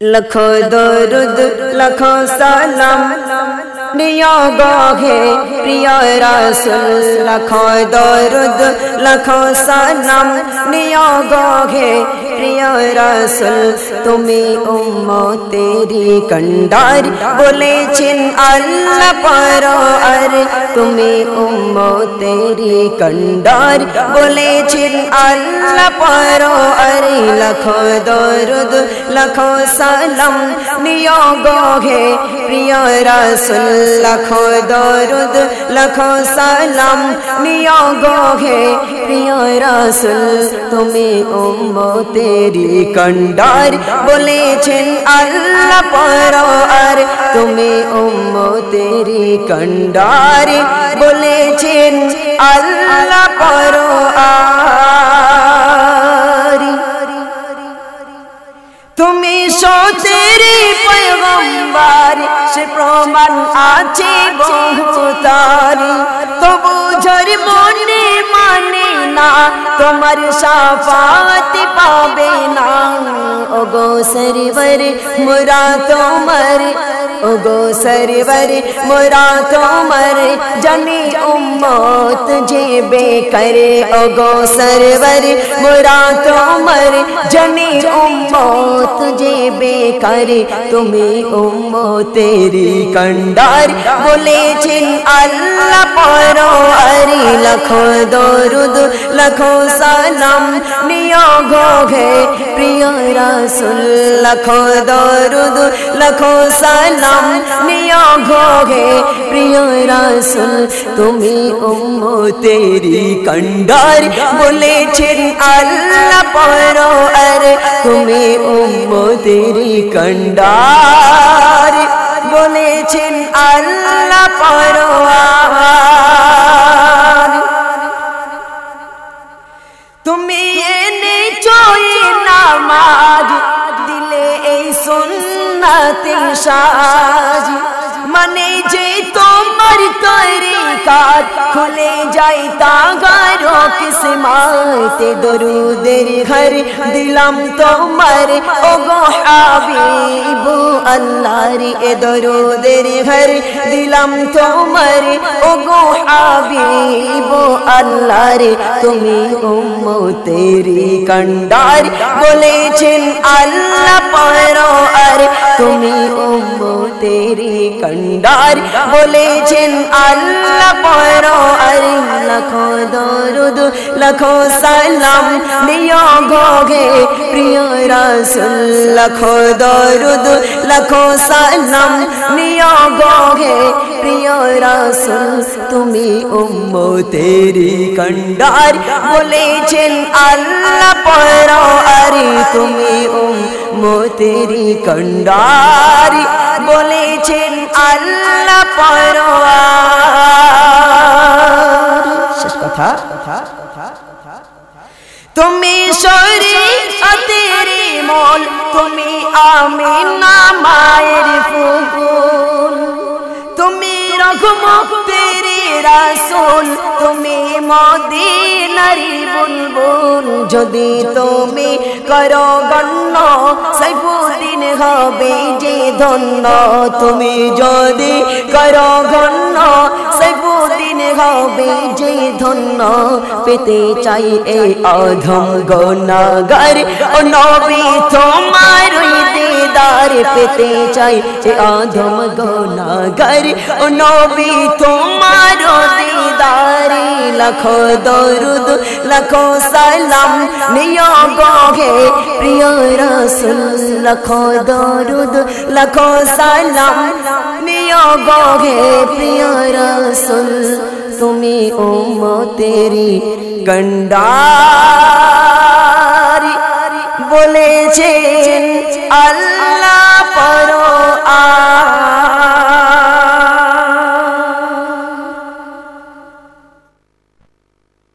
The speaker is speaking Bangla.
لکھو درد لکھو سلام۔ نیا گاہے پریا رسول لکھو درد لکھو سلام۔ نیا گاہے یا رسول، تمہیں امو تیری کنڈار بولے چن اللہ پارو ار تمہیں امو تیری کنڈار بولے چن اللہ پارو ارے لکھو درد لکھو سلم نیو گو প্রিয় রাসুল, লখো দরুদ, লখো সালাম। নিয়োগ হে প্রিয় রাসুল, তুমি উম্মতেরি কন্ডার। বলেছেন আল্লাহ পর আর তুমি উম্মতেরি কন্ডার। বলেছেন আল্লাহ পর প্রমাণ আছে বহুতারি। তবু ঝর মনে মানে না, তোমার সাফাত পাবে না। ওগো সরবর, মুরা তোমার اگو سرور مرا تو مر جمی اموت جی بے کرے۔ اگو سرور مرا تو مر جمی اموت جی بے کرے۔ تمہیں امو تیری کنڈار بولے جن اللہ پرو لکھو درود لکھو سلام نیاگ گے پریا رسول لکھو درود لکھو سلام نیاگ گے پریا رسول تمہیں امو تیری کنڈار بولے چھن اللہ پرو ار تمہیں امو تیری کنڈار তুমি এনে চই নামাজ দিলে এই সুন্নতে সাজ। মানে যে তোমার করে কাজ খুলে যাই তাগারো কিসমাতে দরুদের ঘর। দিলাম তোমার ও গো হাবিব আল্লাহর এ দরুদের ঘর। দিলাম তোমার ও গো হাবিব আল্লাহর, তুমি উম্মতেরি কন্ডার বলেছেন আল্লাহ পর আর তুমি উম্মতেরি কন্ডার বলেছেন আল্লাহ পর আর লখো দরুদ লখো সালাম নিয়োগ গে প্রিয় রাসুল লখো দরুদ লখো সালাম নিয়োগ গে প্রিয় রাসুল তুমি উম্মতেরি কন্ডার বলেছেন আল্লাহ পর আরে তুমি উম্মতেরি কন্ডার বলেছেন আল্লাহ শেষ কথা। তুমি শরী অতেরি মোল, তুমি আমিনা মায়ের ফুল। তুমি রঘুমুক্তেরি রাসুল, তুমি মদিনারি বুলবুল যদি তুমি করো গণ্য, সাইফুদ্দিন হবে যে ধন্য। তুমি যদি করো গণ্য, সাইফুদ্দিন হবে যে ধন্য। পেতে চাই এ অধম গনাগার ও নবী তোমার দিদার পেতে চাই এ অধম গনাগার ও নবী তোমার দিদারি লাখো দরুদ লাখো সালাম নিয়োগ হে প্রিয় রাসুল লাখো দরুদ লাখো সালাম নিয়োগ হে প্রিয় রাসুল তুমি উম্মতেরি কন্ডারি বলেছেন আল্লাহ